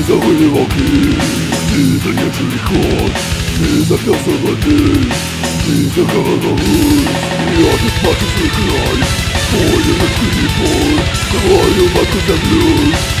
Ty zachodziła kij Ty za nieczuli chod Ty za piosę za dzień Ty za kawę za wóz Ja ty patrzę swój kraj Twoje mężczyźni pól Twoją matkę za blues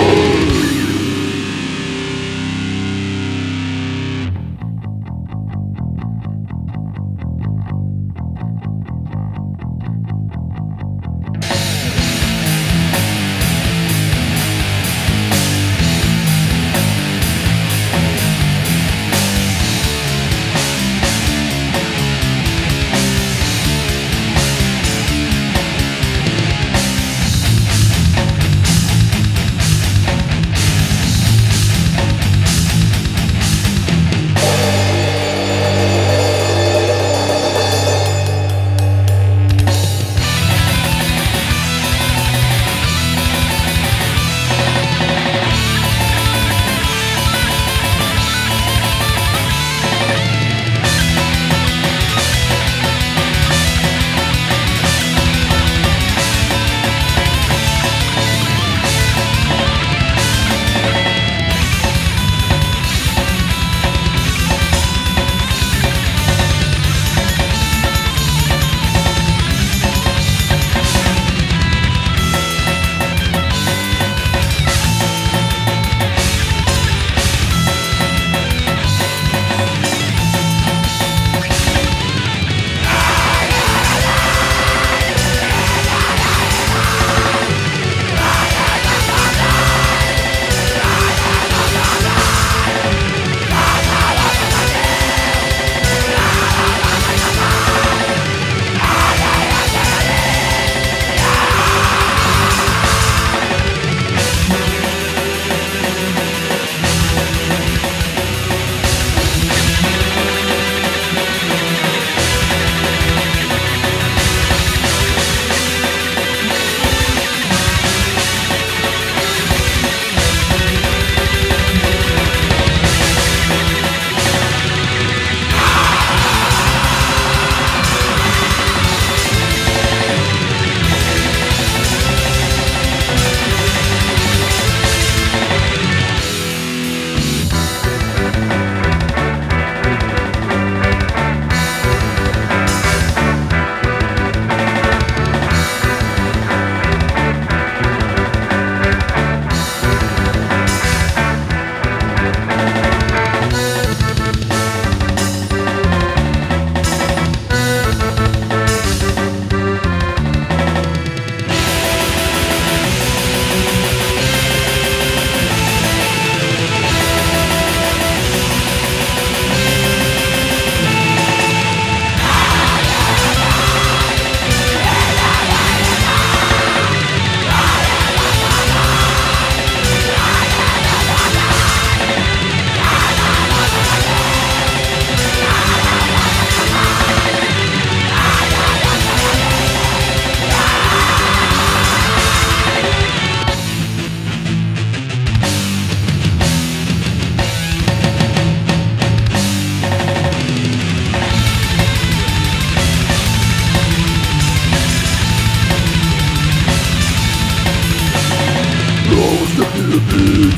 любить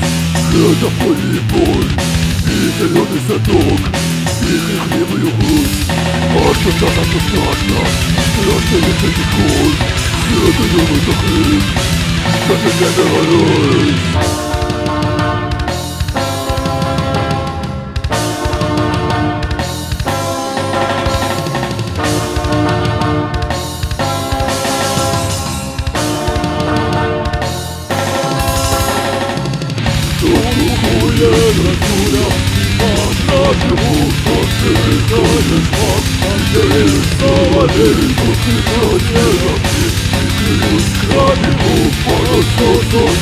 Это поле и боль И зеленый садок И хлебную грудь А что там это страшно Страшно ведь эти холь Это любой закрыт Даже не договорюсь not the wolf of the disorder's walk There is no one else who can not never be Because crying wolf for the source of